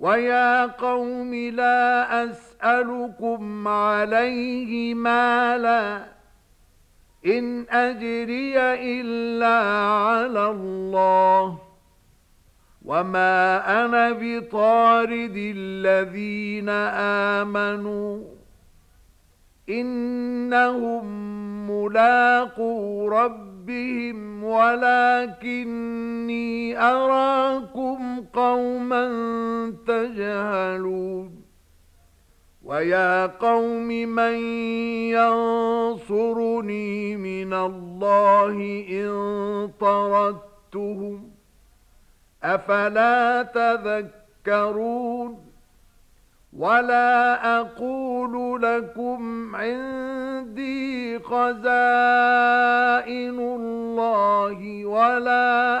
ويا قوم لا أسألكم عليه مالا إن أجري إلا على الله وما أنا بطارد الذين آمنوا إنهم ملاقوا ربهم ولكني أراكم قوما تجهلون ويا قوم من ينصرني من الله إن طردتهم أفلا تذكرون ولا أقول لكم عندي خزائن الله ولا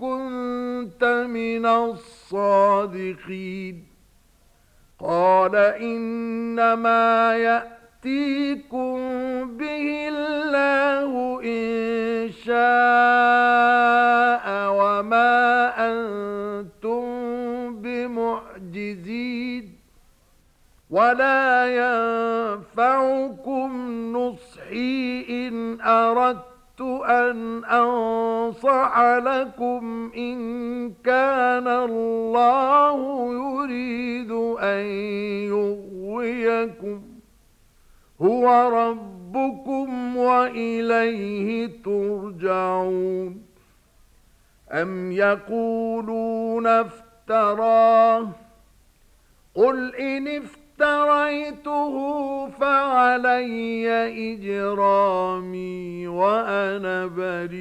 كنت من الصادقين. قال إنما يأتيكم به الله إن شاء وما أنتم بمعجزين. ولا ينفعكم نصحي إن أردت أن أنصح لكم إن كان الله يريد أن يغويكم. هو ربكم وإليه ترجعون. أم يقولون افتراه؟ قل إن افتريته فعلي إجرامي وأنا بريء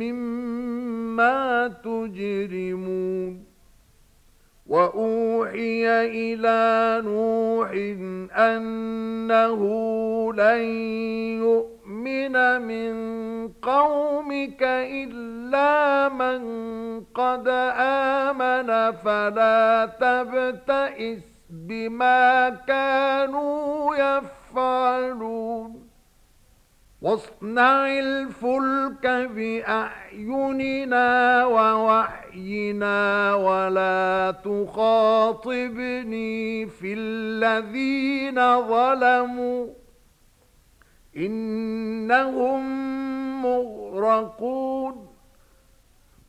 مما تجرمون. وأوحي إلى نوح أنه لن يؤمن من قومك إلا من قد آمن فلا تبتئس بما كانوا يفعلون. واصنع الفلك بأعيننا ووحينا ولا تخاطبني في الذين ظلموا. إنهم مغرقون.